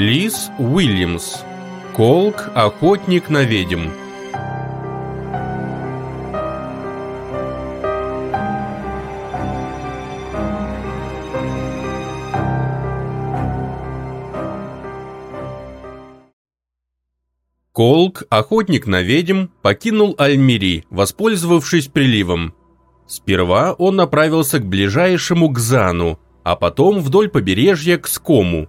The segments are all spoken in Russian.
Лиз Уильямс. Колк, охотник на ведьм. Колк, охотник на ведьм, покинул Альмири, воспользовавшись приливом. Сперва он направился к ближайшему Гзану, а потом вдоль побережья к Скому.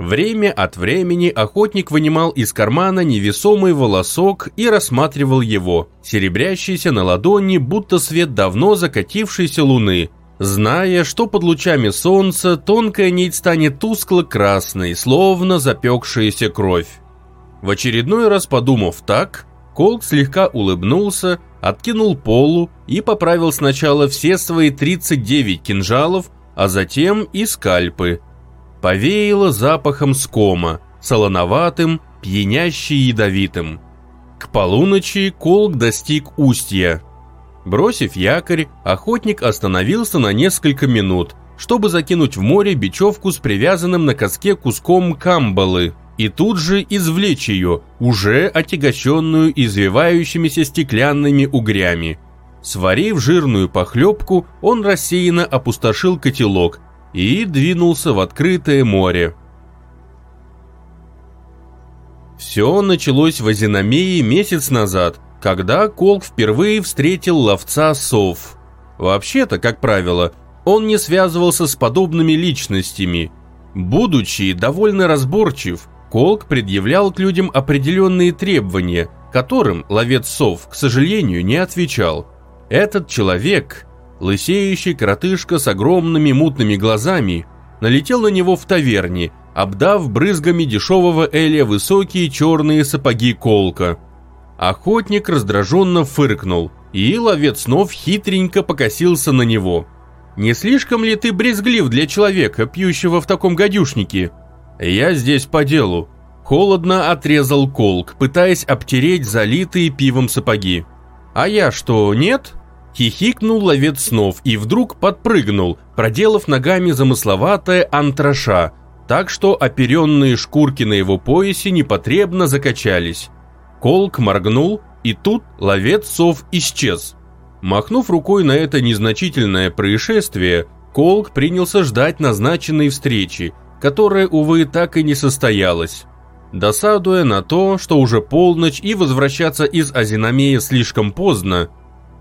Время от времени охотник вынимал из кармана невесомый волосок и рассматривал его, серебрящийся на ладони, будто свет давно закатившейся луны, зная, что под лучами солнца тонкая нить станет тускло-красной, словно запекшаяся кровь. В очередной раз подумав так, Колк слегка улыбнулся, откинул полу и поправил сначала все свои 39 кинжалов, а затем и скальпы. Повеяло запахом скома, солоноватым, пьяняще ядовитым. К полуночи Колк достиг устья. Бросив якорь, охотник остановился на несколько минут, чтобы закинуть в море бечевку с привязанным на коске куском камбалы – и тут же извлечь ее, уже отягощенную извивающимися стеклянными угрями. Сварив жирную похлебку, он рассеянно опустошил котелок и двинулся в открытое море. Все началось в Азинамее месяц назад, когда Колк впервые встретил ловца сов. Вообще-то, как правило, он не связывался с подобными личностями. Будучи довольно разборчив, Колк предъявлял к людям определенные требования, которым ловец сов, к сожалению, не отвечал. Этот человек, лысеющий коротышка с огромными мутными глазами, налетел на него в таверне, обдав брызгами дешевого эля высокие черные сапоги Колка. Охотник раздраженно фыркнул, и ловец снов хитренько покосился на него. «Не слишком ли ты брезглив для человека, пьющего в таком гадюшнике?» «Я здесь по делу». Холодно отрезал колк, пытаясь обтереть залитые пивом сапоги. «А я что, нет?» Хихикнул ловец снов и вдруг подпрыгнул, проделав ногами замысловатое антраша, так что оперенные шкурки на его поясе непотребно закачались. Колк моргнул, и тут ловец сов исчез. Махнув рукой на это незначительное происшествие, Колк принялся ждать назначенной встречи, которая, увы, так и не состоялась. Досадуя на то, что уже полночь и возвращаться из Азинамея слишком поздно,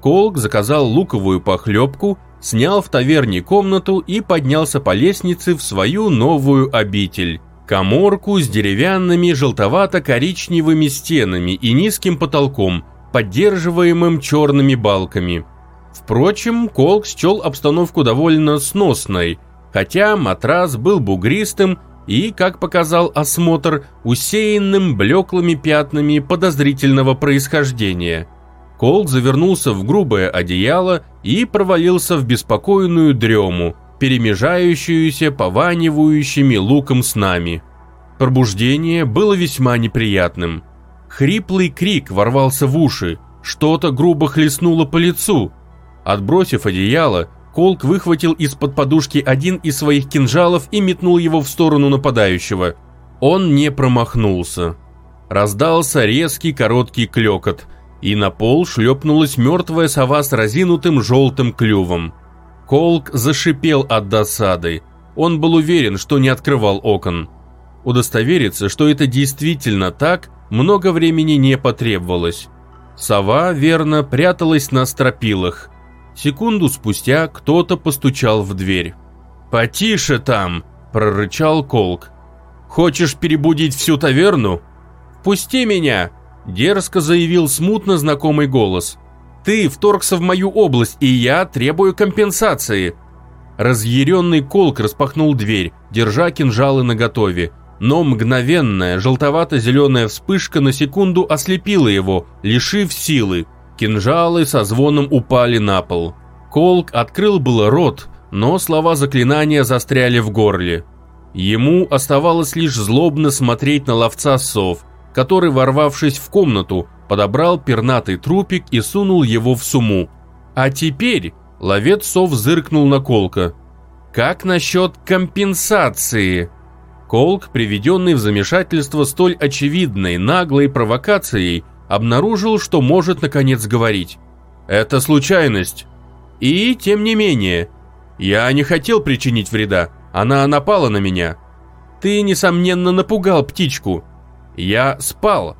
Колк заказал луковую похлебку, снял в таверне комнату и поднялся по лестнице в свою новую обитель. Коморку с деревянными желтовато-коричневыми стенами и низким потолком, поддерживаемым черными балками. Впрочем, Колк счел обстановку довольно сносной – хотя матрас был бугристым и, как показал осмотр, усеянным блеклыми пятнами подозрительного происхождения. Колк завернулся в грубое одеяло и провалился в беспокойную дрему, перемежающуюся пованивающими луком снами. Пробуждение было весьма неприятным. Хриплый крик ворвался в уши, что-то грубо хлестнуло по лицу. Отбросив одеяло, Колк выхватил из-под подушки один из своих кинжалов и метнул его в сторону нападающего. Он не промахнулся. Раздался резкий короткий клекот, и на пол шлепнулась мертвая сова с разинутым желтым клювом. Колк зашипел от досады. Он был уверен, что не открывал окон. Удостовериться, что это действительно так, много времени не потребовалось. Сова, верно, пряталась на стропилах – Секунду спустя кто-то постучал в дверь. «Потише там!» – прорычал Колк. «Хочешь перебудить всю таверну?» «Пусти меня!» – дерзко заявил смутно знакомый голос. «Ты вторгся в мою область, и я требую компенсации!» Разъяренный Колк распахнул дверь, держа кинжалы наготове, но мгновенная желтовато-зеленая вспышка на секунду ослепила его, лишив силы – Кинжалы со звоном упали на пол. Колк открыл было рот, но слова заклинания застряли в горле. Ему оставалось лишь злобно смотреть на ловца сов, который, ворвавшись в комнату, подобрал пернатый трупик и сунул его в суму. А теперь ловец сов зыркнул на Колка. «Как насчет компенсации?» Колк, приведенный в замешательство столь очевидной, наглой провокацией, обнаружил, что может наконец говорить. «Это случайность. И, тем не менее, я не хотел причинить вреда. Она напала на меня. Ты, несомненно, напугал птичку. Я спал.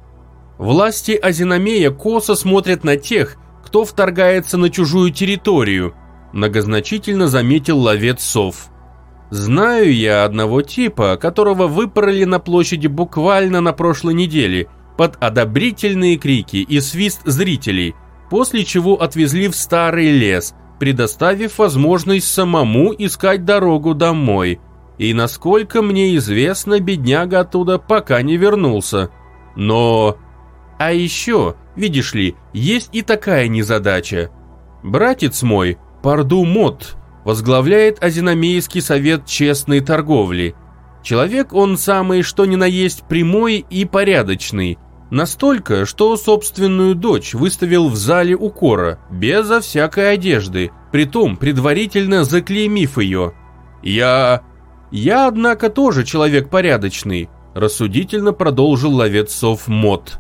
Власти Азинамея косо смотрят на тех, кто вторгается на чужую территорию, многозначительно заметил ловец сов. Знаю я одного типа, которого выпороли на площади буквально на прошлой неделе под одобрительные крики и свист зрителей, после чего отвезли в старый лес, предоставив возможность самому искать дорогу домой. И насколько мне известно, бедняга оттуда пока не вернулся. Но... А еще, видишь ли, есть и такая незадача. Братец мой, Парду Мот, возглавляет Азинамейский совет честной торговли. Человек он самый что ни на есть прямой и порядочный. Настолько, что собственную дочь выставил в зале укора, безо всякой одежды, притом предварительно заклеймив ее. «Я... я, однако, тоже человек порядочный», рассудительно продолжил ловец сов Мот.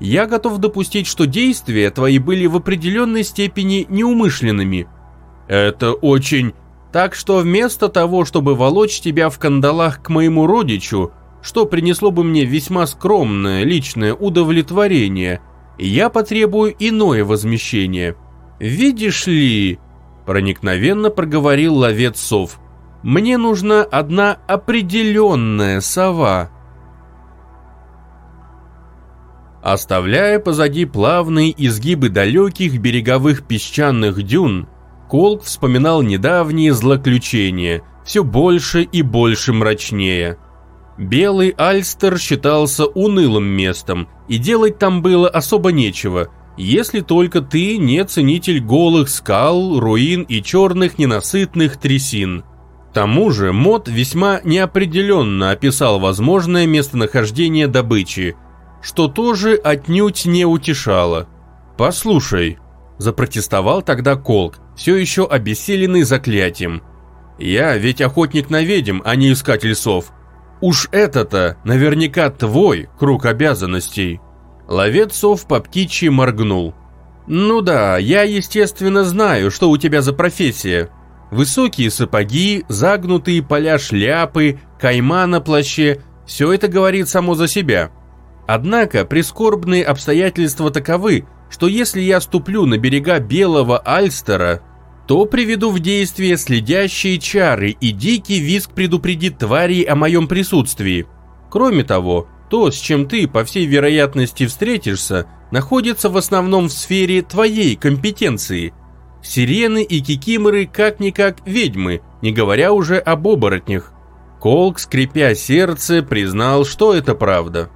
«Я готов допустить, что действия твои были в определенной степени неумышленными, это очень... Так что вместо того, чтобы волочь тебя в кандалах к моему родичу, что принесло бы мне весьма скромное личное удовлетворение, я потребую иное возмещение. Видишь ли, проникновенно проговорил ловец сов, мне нужна одна определенная сова. Оставляя позади плавные изгибы далеких береговых песчаных дюн, Колк вспоминал недавние злоключения, все больше и больше мрачнее. Белый Альстер считался унылым местом, и делать там было особо нечего, если только ты не ценитель голых скал, руин и черных ненасытных трясин. Тому же Мод весьма неопределенно описал возможное местонахождение добычи, что тоже отнюдь не утешало. «Послушай», – запротестовал тогда Колк, все еще обессиленный заклятием. «Я ведь охотник на ведьм, а не искатель сов. Уж это-то наверняка твой круг обязанностей». Ловец сов по птичьи моргнул. «Ну да, я, естественно, знаю, что у тебя за профессия. Высокие сапоги, загнутые поля шляпы, кайма на плаще – все это говорит само за себя. Однако прискорбные обстоятельства таковы, что если я ступлю на берега Белого Альстера, то приведу в действие следящие чары, и дикий виск предупредит тварей о моем присутствии. Кроме того, то, с чем ты, по всей вероятности, встретишься, находится в основном в сфере твоей компетенции. Сирены и кикиморы как-никак ведьмы, не говоря уже об оборотнях. Колк, скрипя сердце, признал, что это правда.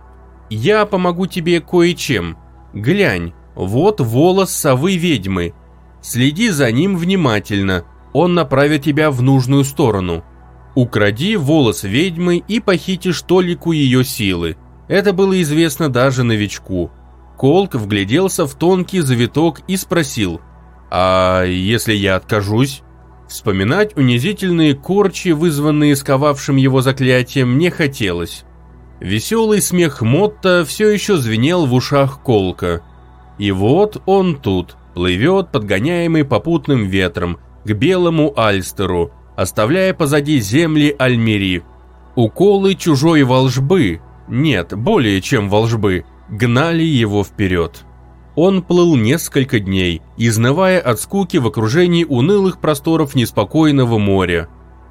«Я помогу тебе кое-чем. Глянь, вот волос совы-ведьмы. Следи за ним внимательно, он направит тебя в нужную сторону. Укради волос ведьмы и похитишь толику ее силы. Это было известно даже новичку. Колк вгляделся в тонкий завиток и спросил, «А если я откажусь?» Вспоминать унизительные корчи, вызванные сковавшим его заклятием, не хотелось. Веселый смех Мотта все еще звенел в ушах Колка. И вот он тут – плывет, подгоняемый попутным ветром, к белому Альстеру, оставляя позади земли Альмери. Уколы чужой волжбы, нет, более чем волжбы, гнали его вперед. Он плыл несколько дней, изнывая от скуки в окружении унылых просторов неспокойного моря.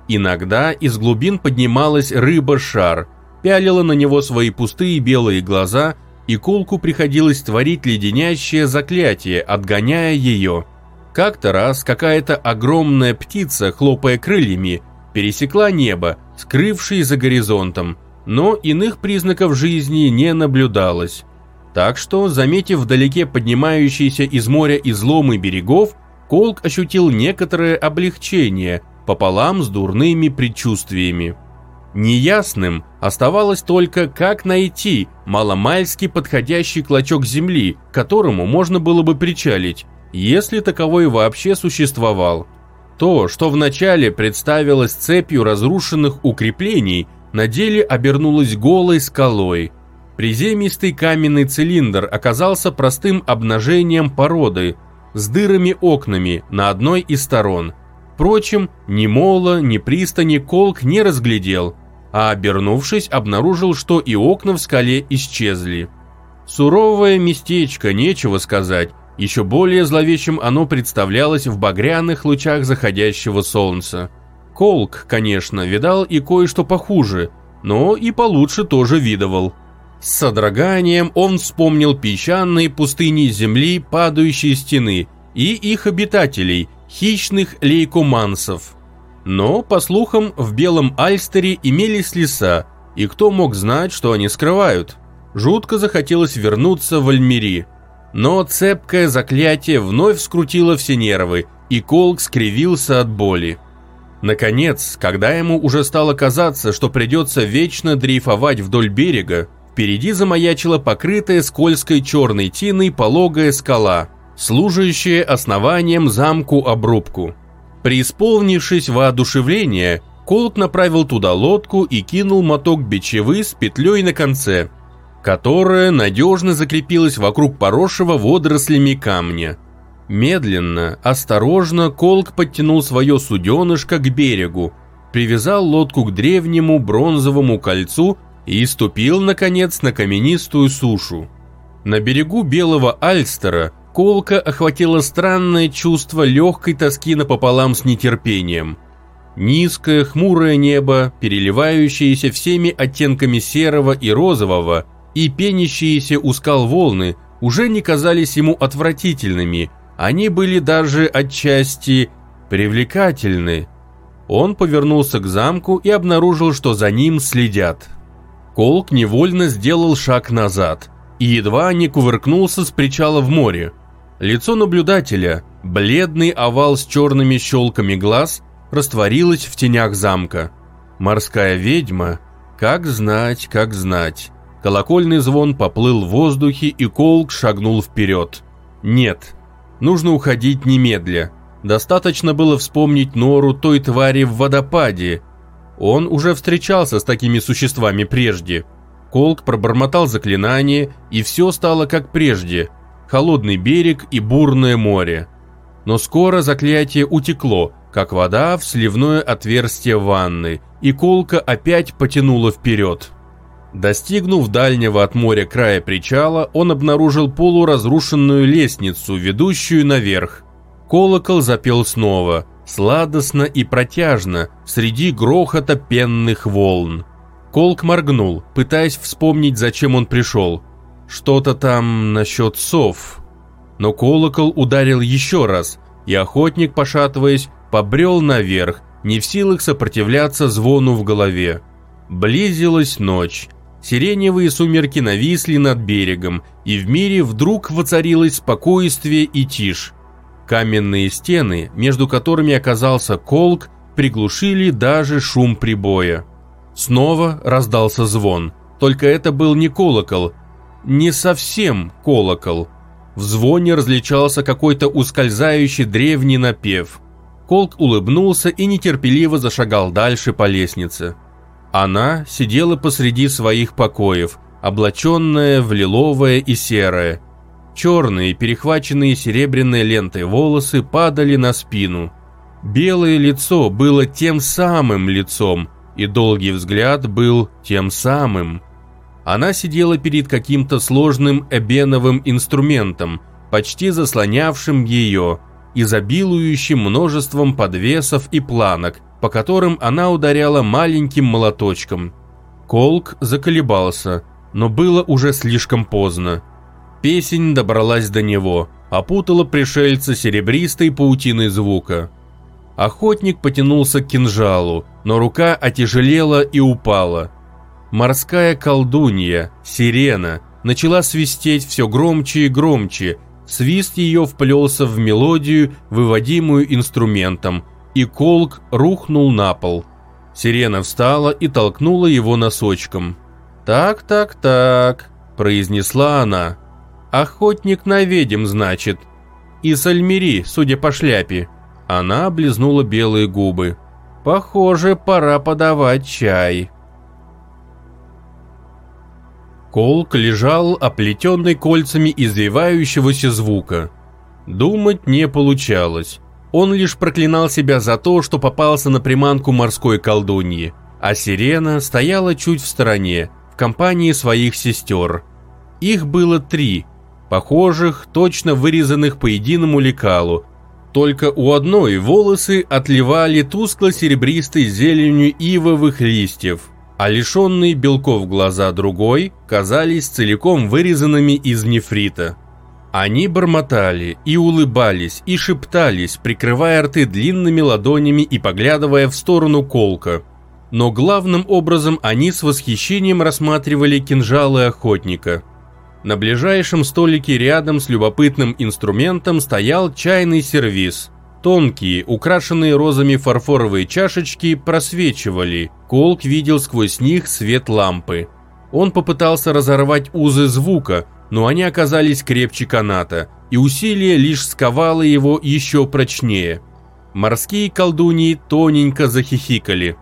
Иногда из глубин поднималась рыба-шар, пялила на него свои пустые белые глаза – и Колку приходилось творить леденящее заклятие, отгоняя ее. Как-то раз какая-то огромная птица, хлопая крыльями, пересекла небо, скрывшись за горизонтом, но иных признаков жизни не наблюдалось. Так что, заметив вдалеке поднимающиеся из моря изломы берегов, Колк ощутил некоторое облегчение пополам с дурными предчувствиями. Неясным оставалось только, как найти маломальски подходящий клочок земли, к которому можно было бы причалить, если таковой вообще существовал. То, что вначале представилось цепью разрушенных укреплений, на деле обернулась голой скалой. Приземистый каменный цилиндр оказался простым обнажением породы с дырами окнами на одной из сторон. Впрочем, ни мола, ни пристани Колк не разглядел, а обернувшись, обнаружил, что и окна в скале исчезли. Суровое местечко, нечего сказать, еще более зловещим оно представлялось в багряных лучах заходящего солнца. Колк, конечно, видал и кое-что похуже, но и получше тоже видывал. С содроганием он вспомнил песчаные пустыни земли, падающие стены, и их обитателей, хищных лейкомансов. Но, по слухам, в Белом Альстере имелись леса, и кто мог знать, что они скрывают? Жутко захотелось вернуться в Альмери. Но цепкое заклятие вновь скрутило все нервы, и Колк скривился от боли. Наконец, когда ему уже стало казаться, что придется вечно дрейфовать вдоль берега, впереди замаячила покрытая скользкой черной тиной пологая скала, служащая основанием замку-обрубку. Преисполнившись воодушевления, Колк направил туда лодку и кинул моток бичевы с петлей на конце – которая надежно закрепилась вокруг поросшего водорослями камня. Медленно, осторожно Колк подтянул свое суденышко к берегу, привязал лодку к древнему бронзовому кольцу и ступил, наконец, на каменистую сушу. На берегу Белого Альстера Колка охватило странное чувство легкой тоски напополам с нетерпением. Низкое, хмурое небо, переливающееся всеми оттенками серого и розового, и пенящиеся у скал волны уже не казались ему отвратительными, они были даже отчасти привлекательны. Он повернулся к замку и обнаружил, что за ним следят. Колк невольно сделал шаг назад и едва не кувыркнулся с причала в море. Лицо наблюдателя, бледный овал с черными щелками глаз, растворилось в тенях замка. Морская ведьма, как знать, как знать. Колокольный звон поплыл в воздухе, и Колк шагнул вперед. Нет, нужно уходить немедля. Достаточно было вспомнить нору той твари в водопаде. Он уже встречался с такими существами прежде. Колк пробормотал заклинание, и все стало как прежде. Холодный берег и бурное море. Но скоро заклятие утекло, как вода в сливное отверстие ванны, и Колка опять потянула вперед. Достигнув дальнего от моря края причала, он обнаружил полуразрушенную лестницу, ведущую наверх. Колокол запел снова, сладостно и протяжно, среди грохота пенных волн. Колк моргнул, пытаясь вспомнить, зачем он пришел. Что-то там насчет сов. Но колокол ударил еще раз, и охотник, пошатываясь, побрел наверх, не в силах сопротивляться звону в голове. Близилась ночь. Сиреневые сумерки нависли над берегом, и в мире вдруг воцарилось спокойствие и тишь. Каменные стены, между которыми оказался колк, приглушили даже шум прибоя. Снова раздался звон, только это был не колокол, не совсем колокол. В звоне различался какой-то ускользающий древний напев. Колк улыбнулся и нетерпеливо зашагал дальше по лестнице. Она сидела посреди своих покоев, облаченная в лиловое и серое. Черные, перехваченные серебряной лентой волосы падали на спину. Белое лицо было тем самым лицом, и долгий взгляд был тем самым. Она сидела перед каким-то сложным эбеновым инструментом, почти заслонявшим ее, изобилующим множеством подвесов и планок – по которым она ударяла маленьким молоточком. Колк заколебался, но было уже слишком поздно. Песень добралась до него, опутала пришельца серебристой паутиной звука. Охотник потянулся к кинжалу, но рука отяжелела и упала. Морская колдунья, сирена, начала свистеть все громче и громче, свист ее вплелся в мелодию, выводимую инструментом, и колк рухнул на пол. Сирена встала и толкнула его носочком. «Так, так, так», – произнесла она. «Охотник на ведьм, значит. И Сальмири, судя по шляпе». Она облизнула белые губы. «Похоже, пора подавать чай». Колк лежал оплетенный кольцами извивающегося звука. Думать не получалось. Он лишь проклинал себя за то, что попался на приманку морской колдуньи, а сирена стояла чуть в стороне, в компании своих сестер. Их было три, похожих, точно вырезанных по единому лекалу, только у одной волосы отливали тускло-серебристой зеленью ивовых листьев, а лишенные белков глаза другой казались целиком вырезанными из нефрита. Они бормотали и улыбались и шептались, прикрывая рты длинными ладонями и поглядывая в сторону колка. Но главным образом они с восхищением рассматривали кинжалы охотника. На ближайшем столике рядом с любопытным инструментом стоял чайный сервиз. Тонкие, украшенные розами фарфоровые чашечки просвечивали. Колк видел сквозь них свет лампы. Он попытался разорвать узы звука, но они оказались крепче каната, и усилие лишь сковало его еще прочнее. Морские колдуньи тоненько захихикали.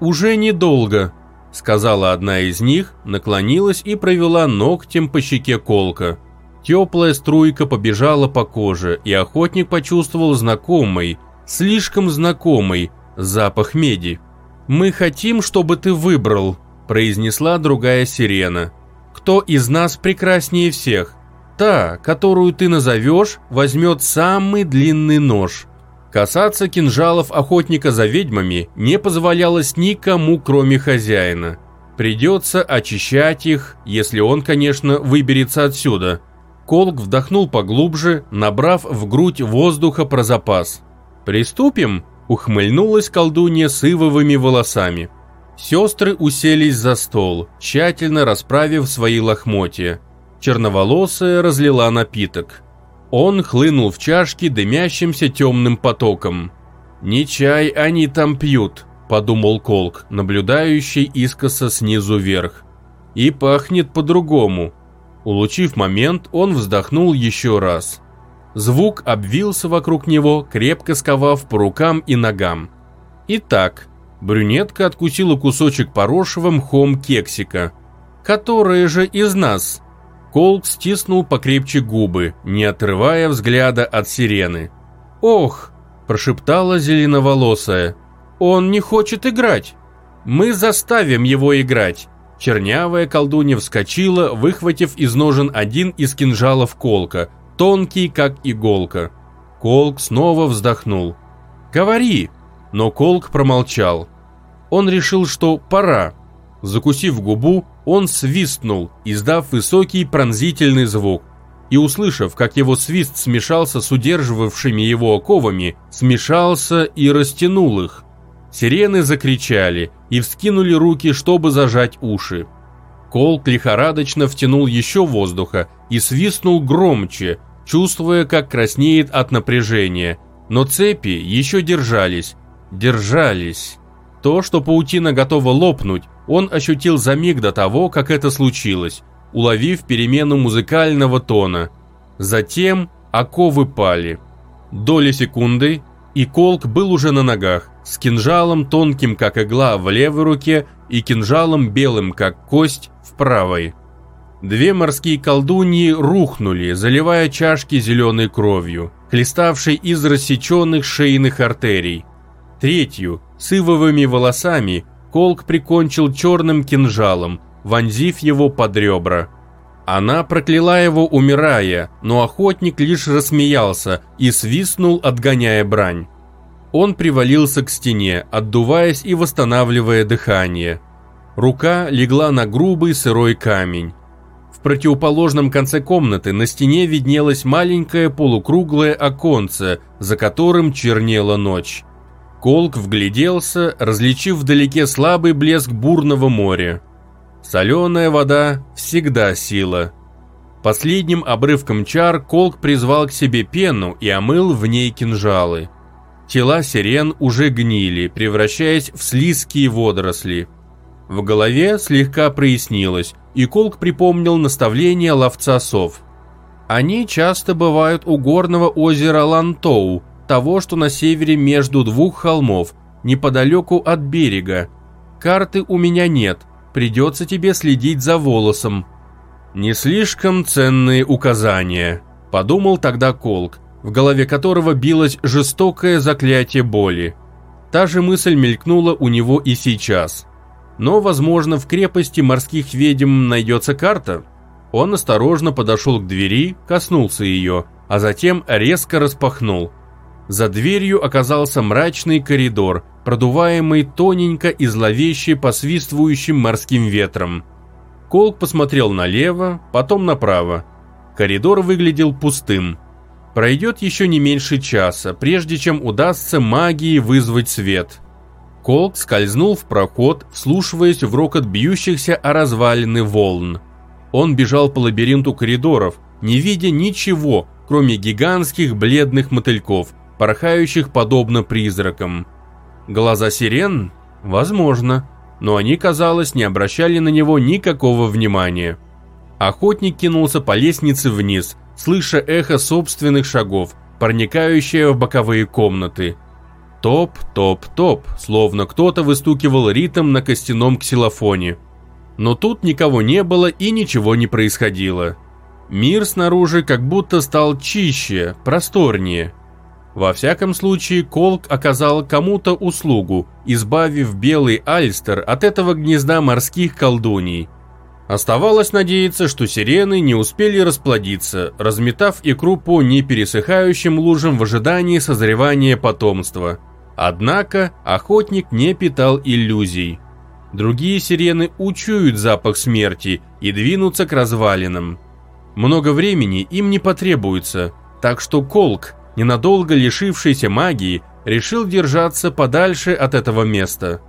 «Уже недолго», — сказала одна из них, наклонилась и провела ногтем по щеке колка. Теплая струйка побежала по коже, и охотник почувствовал знакомый, слишком знакомый, запах меди. «Мы хотим, чтобы ты выбрал», – произнесла другая сирена. Кто из нас прекраснее всех? Та, которую ты назовешь, возьмет самый длинный нож. Касаться кинжалов охотника за ведьмами не позволялось никому, кроме хозяина. Придется очищать их, если он, конечно, выберется отсюда. Колк вдохнул поглубже, набрав в грудь воздуха про запас. «Приступим?» – ухмыльнулась колдунья с ивовыми волосами. Сестры уселись за стол, тщательно расправив свои лохмотья. Черноволосая разлила напиток. Он хлынул в чашки дымящимся темным потоком. «Не чай они там пьют», – подумал Колк, наблюдающий искоса снизу вверх. «И пахнет по-другому». Улучив момент, он вздохнул еще раз. Звук обвился вокруг него, крепко сковав по рукам и ногам. Итак, Брюнетка откусила кусочек поросшего мхом кексика. «Которая же из нас?» Колк стиснул покрепче губы, не отрывая взгляда от сирены. «Ох!» – прошептала зеленоволосая. «Он не хочет играть! Мы заставим его играть!» Чернявая колдунья вскочила, выхватив из ножен один из кинжалов колка, тонкий, как иголка. Колк снова вздохнул. «Говори!» Но Колк промолчал. Он решил, что пора. Закусив губу, он свистнул, издав высокий пронзительный звук. И услышав, как его свист смешался с удерживавшими его оковами, смешался и растянул их. Сирены закричали и вскинули руки, чтобы зажать уши. Колк лихорадочно втянул еще воздуха и свистнул громче, чувствуя, как краснеет от напряжения. Но цепи еще держались, держались. То, что паутина готова лопнуть, он ощутил за миг до того, как это случилось, уловив перемену музыкального тона. Затем оковы пали. Доли секунды, и Колк был уже на ногах, с кинжалом тонким, как игла, в левой руке и кинжалом белым, как кость, в правой. Две морские колдуньи рухнули, заливая чашки зеленой кровью, хлеставшей из рассеченных шейных артерий. Третью, с ивовыми волосами, Колк прикончил черным кинжалом, вонзив его под ребра. Она прокляла его, умирая, но охотник лишь рассмеялся и свистнул, отгоняя брань. Он привалился к стене, отдуваясь и восстанавливая дыхание. Рука легла на грубый сырой камень. В противоположном конце комнаты на стене виднелось маленькое полукруглое оконце, за которым чернела ночь. Колк вгляделся, различив вдалеке слабый блеск бурного моря. Соленая вода всегда сила. Последним обрывком чар Колк призвал к себе пену и омыл в ней кинжалы. Тела сирен уже гнили, превращаясь в слизкие водоросли. В голове слегка прояснилось, и Колк припомнил наставление ловца сов. Они часто бывают у горного озера Лантоу, того, что на севере между двух холмов, неподалеку от берега. Карты у меня нет, придется тебе следить за волосом. Не слишком ценные указания, подумал тогда Колк, в голове которого билось жестокое заклятие боли. Та же мысль мелькнула у него и сейчас. Но, возможно, в крепости морских ведьм найдется карта. Он осторожно подошел к двери, коснулся ее, а затем резко распахнул. За дверью оказался мрачный коридор, продуваемый тоненько и зловеще посвистывающим морским ветром. Колк посмотрел налево, потом направо. Коридор выглядел пустым. Пройдет еще не меньше часа, прежде чем удастся магии вызвать свет. Колк скользнул в проход, вслушиваясь в рокот бьющихся о развалины волн. Он бежал по лабиринту коридоров, не видя ничего, кроме гигантских бледных мотыльков, порхающих подобно призракам. Глаза сирен? Возможно но они, казалось, не обращали на него никакого внимания. Охотник кинулся по лестнице вниз, слыша эхо собственных шагов, проникающее в боковые комнаты. Топ, топ, топ, словно кто-то выстукивал ритм на костяном ксилофоне. Но тут никого не было и ничего не происходило. Мир снаружи как будто стал чище, просторнее – во всяком случае, Колк оказал кому-то услугу, избавив белый Альстер от этого гнезда морских колдуний. Оставалось надеяться, что сирены не успели расплодиться, разметав икру по непересыхающим лужам в ожидании созревания потомства. Однако охотник не питал иллюзий. Другие сирены учуют запах смерти и двинутся к развалинам. Много времени им не потребуется, так что Колк ненадолго лишившийся магии, решил держаться подальше от этого места.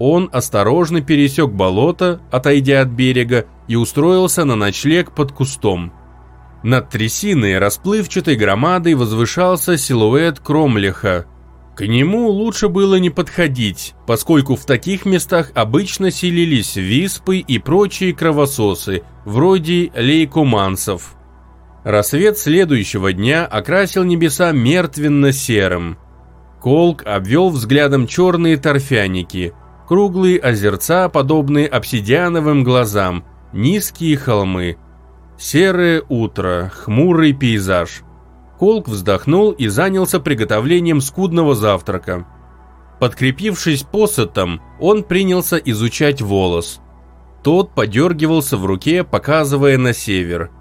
Он осторожно пересек болото, отойдя от берега, и устроился на ночлег под кустом. Над трясиной расплывчатой громадой возвышался силуэт Кромлиха. К нему лучше было не подходить, поскольку в таких местах обычно селились виспы и прочие кровососы, вроде лейкоманцев – Рассвет следующего дня окрасил небеса мертвенно-серым. Колк обвел взглядом черные торфяники, круглые озерца, подобные обсидиановым глазам, низкие холмы. Серое утро, хмурый пейзаж. Колк вздохнул и занялся приготовлением скудного завтрака. Подкрепившись посотом, он принялся изучать волос. Тот подергивался в руке, показывая на север –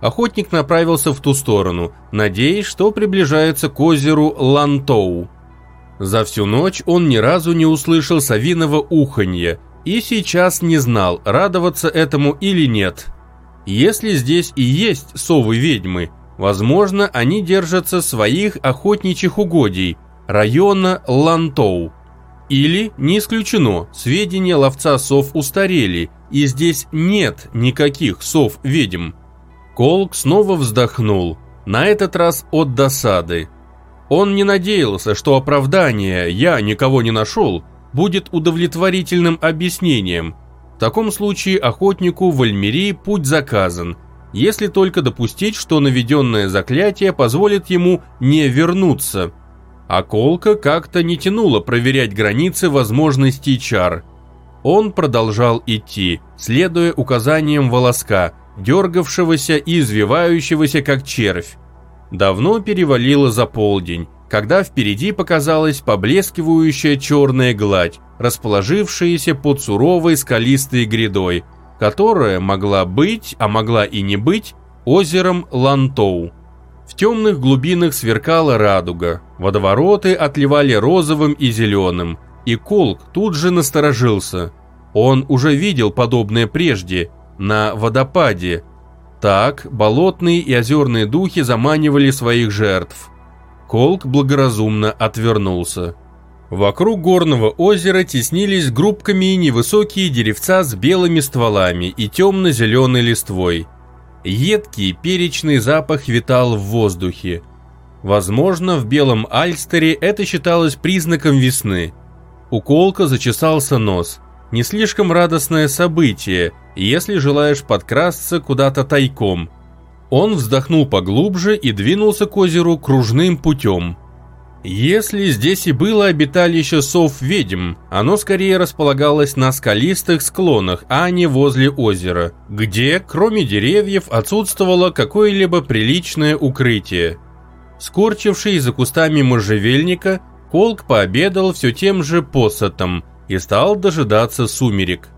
охотник направился в ту сторону, надеясь, что приближается к озеру Лантоу. За всю ночь он ни разу не услышал совиного уханья и сейчас не знал, радоваться этому или нет. Если здесь и есть совы-ведьмы, возможно, они держатся своих охотничьих угодий, района Лантоу. Или, не исключено, сведения ловца сов устарели, и здесь нет никаких сов-ведьм. Колк снова вздохнул, на этот раз от досады. Он не надеялся, что оправдание «я никого не нашел» будет удовлетворительным объяснением. В таком случае охотнику в Альмерии путь заказан, если только допустить, что наведенное заклятие позволит ему не вернуться. А Колка как-то не тянуло проверять границы возможностей чар. Он продолжал идти, следуя указаниям волоска – дергавшегося и извивающегося, как червь. Давно перевалило за полдень, когда впереди показалась поблескивающая черная гладь, расположившаяся под суровой скалистой грядой, которая могла быть, а могла и не быть, озером Лантоу. В темных глубинах сверкала радуга, водовороты отливали розовым и зеленым, и Колк тут же насторожился. Он уже видел подобное прежде на водопаде. Так болотные и озерные духи заманивали своих жертв. Колк благоразумно отвернулся. Вокруг горного озера теснились группками невысокие деревца с белыми стволами и темно-зеленой листвой. Едкий перечный запах витал в воздухе. Возможно, в белом альстере это считалось признаком весны. У Колка зачесался нос – не слишком радостное событие, если желаешь подкрасться куда-то тайком. Он вздохнул поглубже и двинулся к озеру кружным путем. Если здесь и было обиталище сов-ведьм, оно скорее располагалось на скалистых склонах, а не возле озера, где, кроме деревьев, отсутствовало какое-либо приличное укрытие. Скорчившись за кустами можжевельника, Колк пообедал все тем же посотом и стал дожидаться сумерек.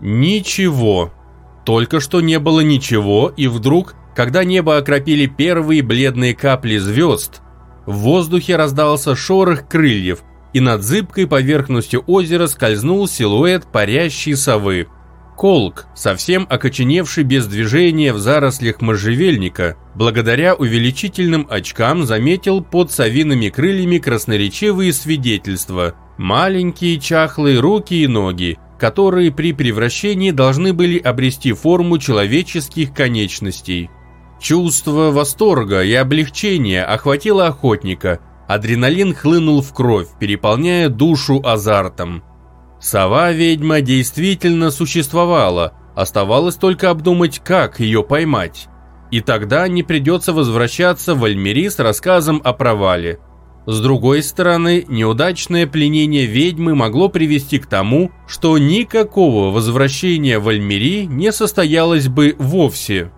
Ничего. Только что не было ничего, и вдруг, когда небо окропили первые бледные капли звезд, в воздухе раздался шорох крыльев, и над зыбкой поверхностью озера скользнул силуэт парящей совы. Колк, совсем окоченевший без движения в зарослях можжевельника, благодаря увеличительным очкам заметил под совиными крыльями красноречивые свидетельства. Маленькие чахлые руки и ноги, которые при превращении должны были обрести форму человеческих конечностей. Чувство восторга и облегчения охватило охотника, адреналин хлынул в кровь, переполняя душу азартом. Сова-ведьма действительно существовала, оставалось только обдумать, как ее поймать. И тогда не придется возвращаться в Альмери с рассказом о провале. С другой стороны, неудачное пленение ведьмы могло привести к тому, что никакого возвращения в Альмери не состоялось бы вовсе.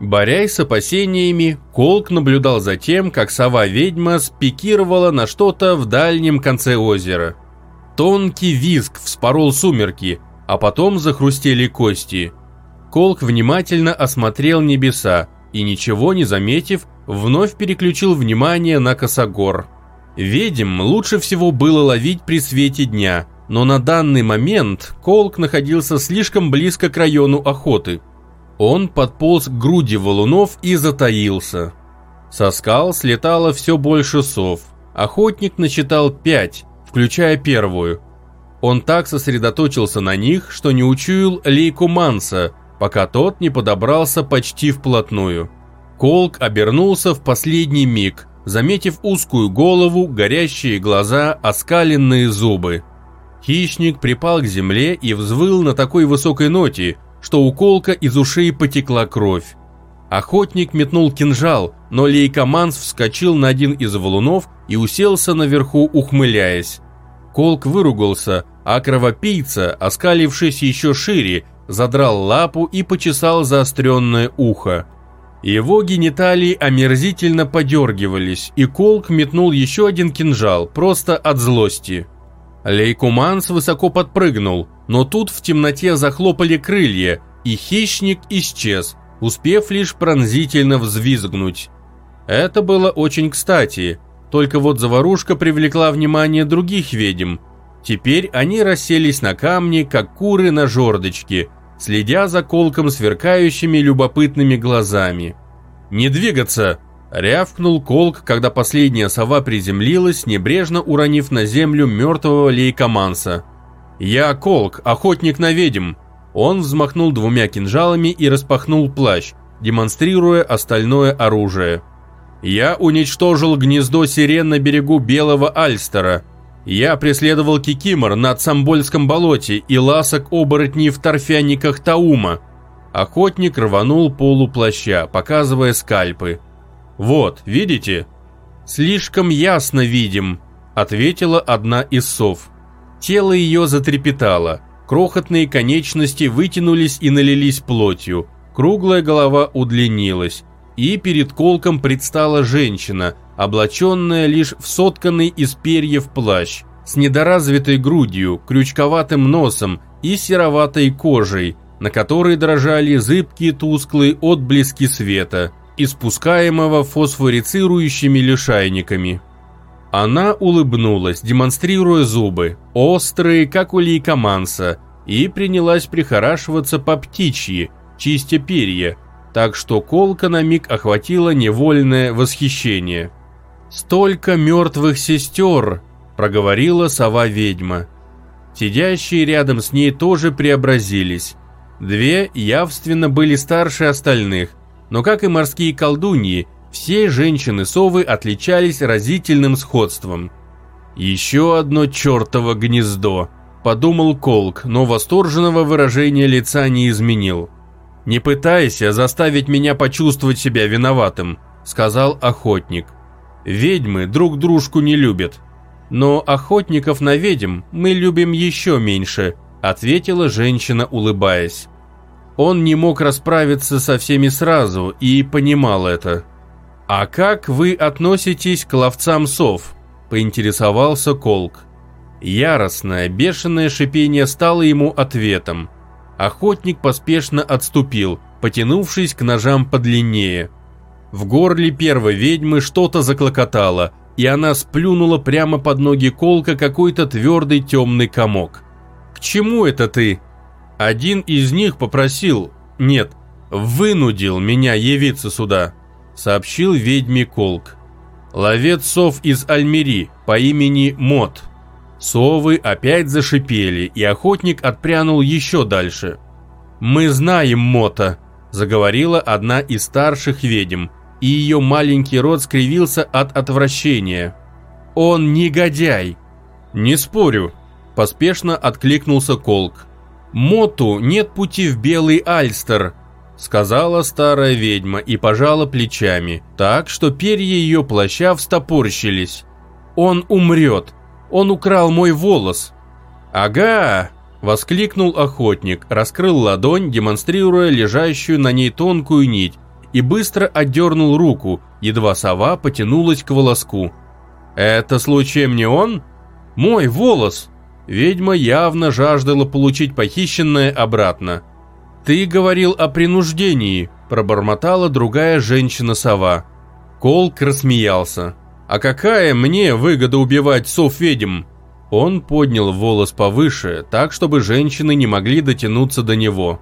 Борясь с опасениями, Колк наблюдал за тем, как сова-ведьма спикировала на что-то в дальнем конце озера. Тонкий визг вспорол сумерки, а потом захрустели кости. Колк внимательно осмотрел небеса и, ничего не заметив, вновь переключил внимание на косогор. Ведьм лучше всего было ловить при свете дня, но на данный момент Колк находился слишком близко к району охоты – он подполз к груди валунов и затаился. Со скал слетало все больше сов. Охотник насчитал пять, включая первую. Он так сосредоточился на них, что не учуял лейку Манса, пока тот не подобрался почти вплотную. Колк обернулся в последний миг, заметив узкую голову, горящие глаза, оскаленные зубы. Хищник припал к земле и взвыл на такой высокой ноте, что у Колка из ушей потекла кровь. Охотник метнул кинжал, но Лейкоманс вскочил на один из валунов и уселся наверху, ухмыляясь. Колк выругался, а кровопийца, оскалившись еще шире, задрал лапу и почесал заостренное ухо. Его гениталии омерзительно подергивались, и Колк метнул еще один кинжал, просто от злости. Лейкуманс высоко подпрыгнул, но тут в темноте захлопали крылья, и хищник исчез, успев лишь пронзительно взвизгнуть. Это было очень кстати, только вот заварушка привлекла внимание других ведьм. Теперь они расселись на камне, как куры на жердочке, следя за колком сверкающими любопытными глазами. «Не двигаться!» Рявкнул Колк, когда последняя сова приземлилась, небрежно уронив на землю мертвого лейкоманса. «Я Колк, охотник на ведьм!» Он взмахнул двумя кинжалами и распахнул плащ, демонстрируя остальное оружие. «Я уничтожил гнездо сирен на берегу Белого Альстера. Я преследовал Кикимор на Цамбольском болоте и ласок оборотней в торфяниках Таума». Охотник рванул полуплаща, показывая скальпы. «Вот, видите?» «Слишком ясно видим», — ответила одна из сов. Тело ее затрепетало, крохотные конечности вытянулись и налились плотью, круглая голова удлинилась, и перед колком предстала женщина, облаченная лишь в сотканный из перьев плащ, с недоразвитой грудью, крючковатым носом и сероватой кожей, на которой дрожали зыбкие тусклые отблески света – испускаемого фосфорицирующими лишайниками. Она улыбнулась, демонстрируя зубы, острые, как у лейкоманса, и принялась прихорашиваться по птичьи, чистя перья, так что колка на миг охватила невольное восхищение. «Столько мертвых сестер!» – проговорила сова-ведьма. Сидящие рядом с ней тоже преобразились. Две явственно были старше остальных, но как и морские колдуньи, все женщины-совы отличались разительным сходством. «Еще одно чертово гнездо», – подумал Колк, но восторженного выражения лица не изменил. «Не пытайся заставить меня почувствовать себя виноватым», – сказал охотник. Ведьмы друг дружку не любят. Но охотников на ведьм мы любим еще меньше, ответила женщина, улыбаясь. Он не мог расправиться со всеми сразу и понимал это. «А как вы относитесь к ловцам сов?» – поинтересовался Колк. Яростное, бешеное шипение стало ему ответом. Охотник поспешно отступил, потянувшись к ножам подлиннее. В горле первой ведьмы что-то заклокотало, и она сплюнула прямо под ноги Колка какой-то твердый темный комок. «К чему это ты?» Один из них попросил, нет, вынудил меня явиться сюда, сообщил ведьме Колк. Ловец сов из Альмери по имени Мот. Совы опять зашипели, и охотник отпрянул еще дальше. «Мы знаем Мота», – заговорила одна из старших ведьм, и ее маленький рот скривился от отвращения. «Он негодяй!» «Не спорю», – поспешно откликнулся Колк. «Моту нет пути в Белый Альстер», — сказала старая ведьма и пожала плечами, так что перья ее плаща встопорщились. «Он умрет. Он украл мой волос». «Ага!» — воскликнул охотник, раскрыл ладонь, демонстрируя лежащую на ней тонкую нить, и быстро отдернул руку, едва сова потянулась к волоску. «Это случаем не он? Мой волос!» Ведьма явно жаждала получить похищенное обратно. «Ты говорил о принуждении», – пробормотала другая женщина-сова. Колк рассмеялся. «А какая мне выгода убивать сов-ведьм?» Он поднял волос повыше, так, чтобы женщины не могли дотянуться до него.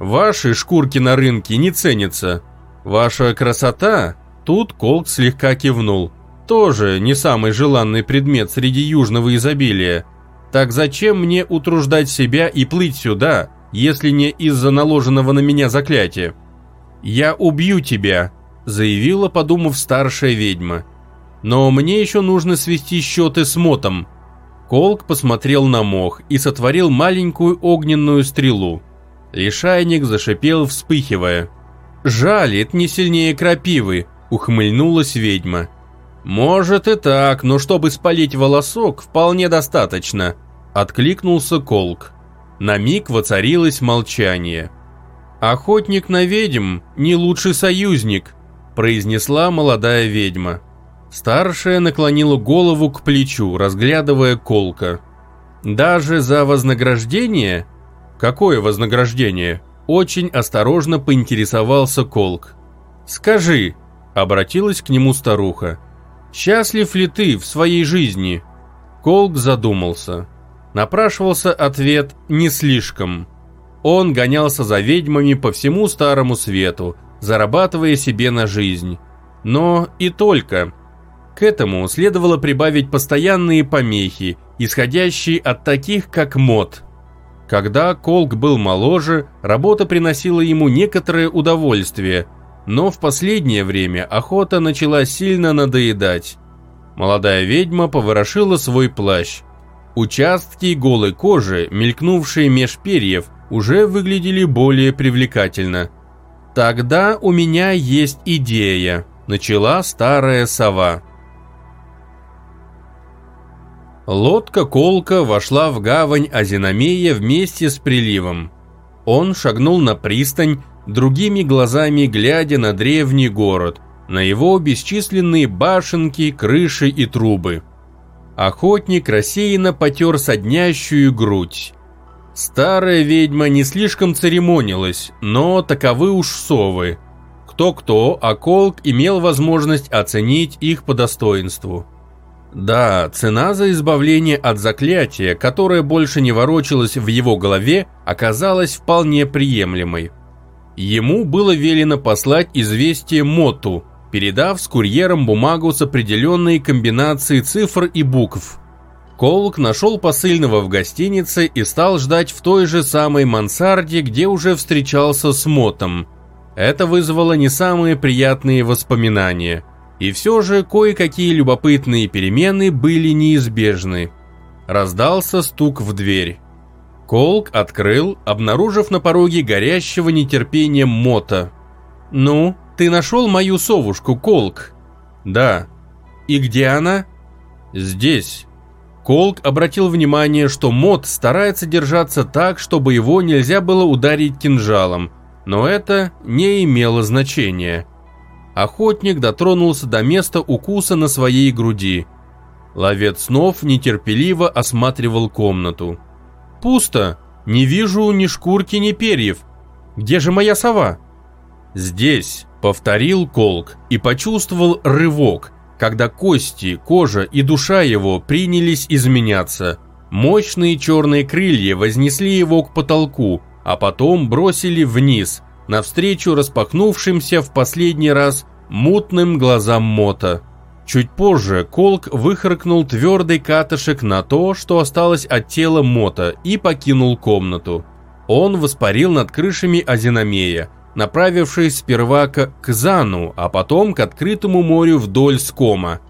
«Ваши шкурки на рынке не ценятся. Ваша красота?» Тут Колк слегка кивнул. «Тоже не самый желанный предмет среди южного изобилия. Так зачем мне утруждать себя и плыть сюда, если не из-за наложенного на меня заклятия? Я убью тебя, заявила, подумав старшая ведьма. Но мне еще нужно свести счеты с мотом. Колк посмотрел на мох и сотворил маленькую огненную стрелу. Лишайник зашипел, вспыхивая. «Жалит не сильнее крапивы», — ухмыльнулась ведьма. «Может и так, но чтобы спалить волосок, вполне достаточно», Откликнулся Колк. На миг воцарилось молчание. «Охотник на ведьм не лучший союзник», произнесла молодая ведьма. Старшая наклонила голову к плечу, разглядывая Колка. «Даже за вознаграждение?» «Какое вознаграждение?» Очень осторожно поинтересовался Колк. «Скажи», — обратилась к нему старуха, «счастлив ли ты в своей жизни?» Колк задумался напрашивался ответ «не слишком». Он гонялся за ведьмами по всему Старому Свету, зарабатывая себе на жизнь. Но и только. К этому следовало прибавить постоянные помехи, исходящие от таких, как мод. Когда Колк был моложе, работа приносила ему некоторое удовольствие, но в последнее время охота начала сильно надоедать. Молодая ведьма поворошила свой плащ – Участки голой кожи, мелькнувшие меж перьев, уже выглядели более привлекательно. «Тогда у меня есть идея», – начала старая сова. Лодка-колка вошла в гавань Азинамея вместе с приливом. Он шагнул на пристань, другими глазами глядя на древний город, на его бесчисленные башенки, крыши и трубы. Охотник рассеянно потер соднящую грудь. Старая ведьма не слишком церемонилась, но таковы уж совы. Кто-кто, а Колк имел возможность оценить их по достоинству. Да, цена за избавление от заклятия, которое больше не ворочалось в его голове, оказалась вполне приемлемой. Ему было велено послать известие Моту, передав с курьером бумагу с определенной комбинацией цифр и букв. Колк нашел посыльного в гостинице и стал ждать в той же самой мансарде, где уже встречался с Мотом. Это вызвало не самые приятные воспоминания. И все же кое-какие любопытные перемены были неизбежны. Раздался стук в дверь. Колк открыл, обнаружив на пороге горящего нетерпением Мота. «Ну, ты нашел мою совушку, Колк?» «Да». И где она? Здесь. Колк обратил внимание, что Мот старается держаться так, чтобы его нельзя было ударить кинжалом, но это не имело значения. Охотник дотронулся до места укуса на своей груди. Ловец снов нетерпеливо осматривал комнату. «Пусто. Не вижу ни шкурки, ни перьев. Где же моя сова?» «Здесь», — повторил Колк и почувствовал рывок, когда кости, кожа и душа его принялись изменяться. Мощные черные крылья вознесли его к потолку, а потом бросили вниз, навстречу распахнувшимся в последний раз мутным глазам Мота. Чуть позже Колк выхаркнул твердый катышек на то, что осталось от тела Мота, и покинул комнату. Он воспарил над крышами Азинамея, направившись сперва к Кзану, а потом к открытому морю вдоль Скома.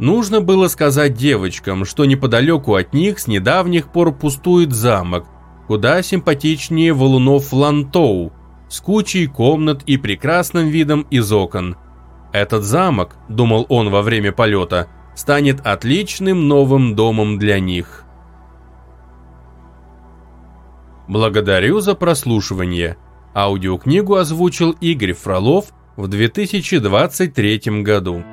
Нужно было сказать девочкам, что неподалеку от них с недавних пор пустует замок, куда симпатичнее валунов Лантоу, с кучей комнат и прекрасным видом из окон. Этот замок, думал он во время полета, станет отличным новым домом для них. Благодарю за прослушивание. Аудиокнигу озвучил Игорь Фролов в 2023 году.